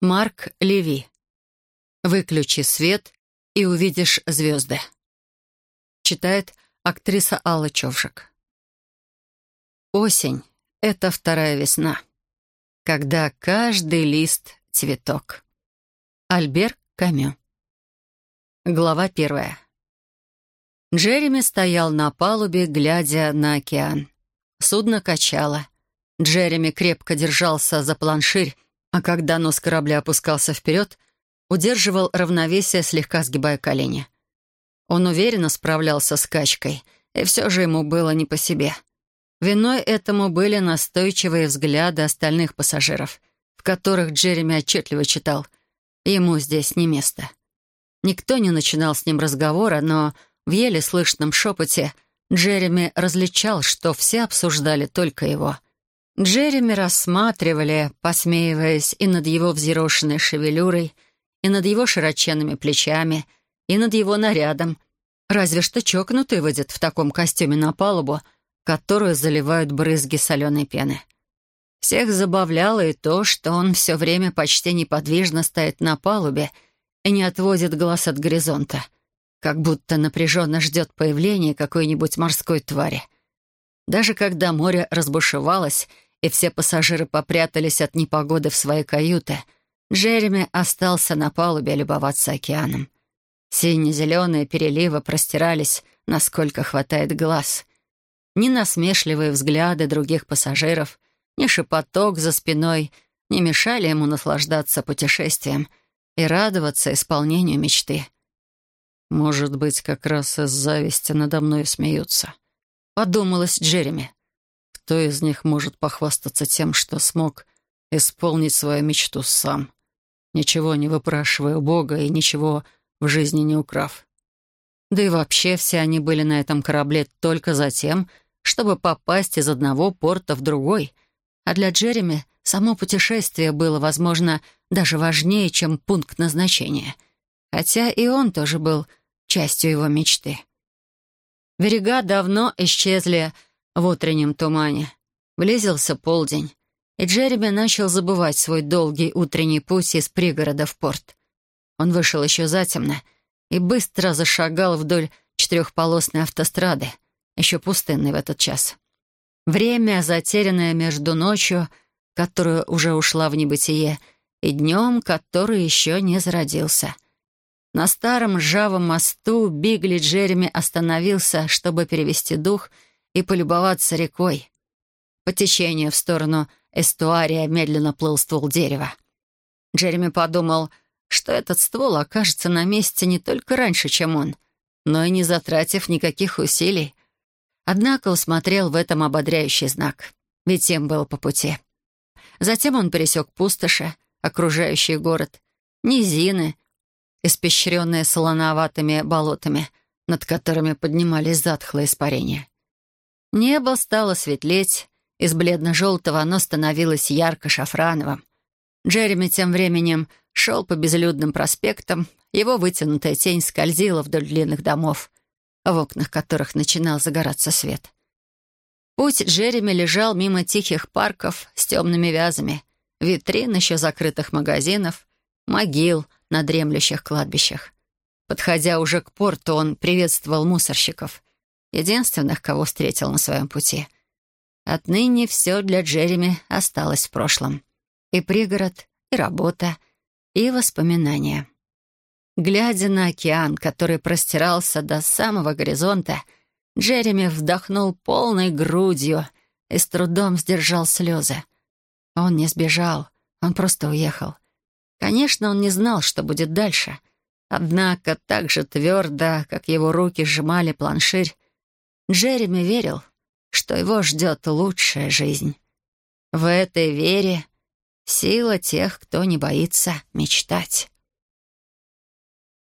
Марк Леви. «Выключи свет и увидишь звезды». Читает актриса Алла Човжик. Осень — это вторая весна, когда каждый лист — цветок. Альбер Камю. Глава первая. Джереми стоял на палубе, глядя на океан. Судно качало. Джереми крепко держался за планширь, а когда нос корабля опускался вперед, удерживал равновесие, слегка сгибая колени. Он уверенно справлялся с качкой, и все же ему было не по себе. Виной этому были настойчивые взгляды остальных пассажиров, в которых Джереми отчетливо читал «Ему здесь не место». Никто не начинал с ним разговора, но в еле слышном шепоте Джереми различал, что все обсуждали только его — Джереми рассматривали, посмеиваясь и над его взъерошенной шевелюрой, и над его широченными плечами, и над его нарядом. Разве что чокнутый выйдет в таком костюме на палубу, которую заливают брызги соленой пены. Всех забавляло и то, что он все время почти неподвижно стоит на палубе и не отводит глаз от горизонта, как будто напряженно ждет появления какой-нибудь морской твари. Даже когда море разбушевалось — и все пассажиры попрятались от непогоды в свои каюты, Джереми остался на палубе любоваться океаном. Сине-зеленые переливы простирались, насколько хватает глаз. Ни насмешливые взгляды других пассажиров, ни шепоток за спиной не мешали ему наслаждаться путешествием и радоваться исполнению мечты. «Может быть, как раз из зависти надо мной смеются», — подумалось Джереми. Кто из них может похвастаться тем, что смог исполнить свою мечту сам, ничего не выпрашивая у Бога и ничего в жизни не украв? Да и вообще все они были на этом корабле только за тем, чтобы попасть из одного порта в другой. А для Джереми само путешествие было, возможно, даже важнее, чем пункт назначения. Хотя и он тоже был частью его мечты. Берега давно исчезли в утреннем тумане. Близился полдень, и Джереми начал забывать свой долгий утренний путь из пригорода в порт. Он вышел еще затемно и быстро зашагал вдоль четырехполосной автострады, еще пустынной в этот час. Время, затерянное между ночью, которая уже ушла в небытие, и днем, который еще не зародился. На старом ржавом мосту Бигли Джереми остановился, чтобы перевести дух — и полюбоваться рекой. По течению в сторону эстуария медленно плыл ствол дерева. Джереми подумал, что этот ствол окажется на месте не только раньше, чем он, но и не затратив никаких усилий. Однако усмотрел в этом ободряющий знак, ведь им был по пути. Затем он пересек пустоши, окружающий город, низины, испещренные солоноватыми болотами, над которыми поднимались затхлые испарения. Небо стало светлеть, из бледно-желтого оно становилось ярко-шафрановым. Джереми тем временем шел по безлюдным проспектам, его вытянутая тень скользила вдоль длинных домов, в окнах которых начинал загораться свет. Путь Джереми лежал мимо тихих парков с темными вязами, витрин еще закрытых магазинов, могил на дремлющих кладбищах. Подходя уже к порту, он приветствовал мусорщиков — единственных, кого встретил на своем пути. Отныне все для Джереми осталось в прошлом. И пригород, и работа, и воспоминания. Глядя на океан, который простирался до самого горизонта, Джереми вдохнул полной грудью и с трудом сдержал слезы. Он не сбежал, он просто уехал. Конечно, он не знал, что будет дальше. Однако так же твердо, как его руки сжимали планширь, Джереми верил, что его ждет лучшая жизнь. В этой вере сила тех, кто не боится мечтать.